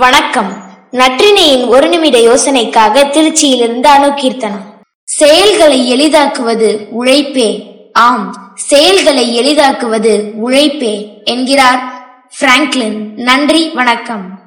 வணக்கம். நற்றினையின் ஒரு நிமிட யோசனைக்காக திருச்சியிலிருந்து அணுகீர்த்தனம் செயல்களை எளிதாக்குவது உழைப்பே. ஆம் செயல்களை எளிதாக்குவது உழைப்பே என்கிறார் பிராங்க்லின். நன்றி வணக்கம்.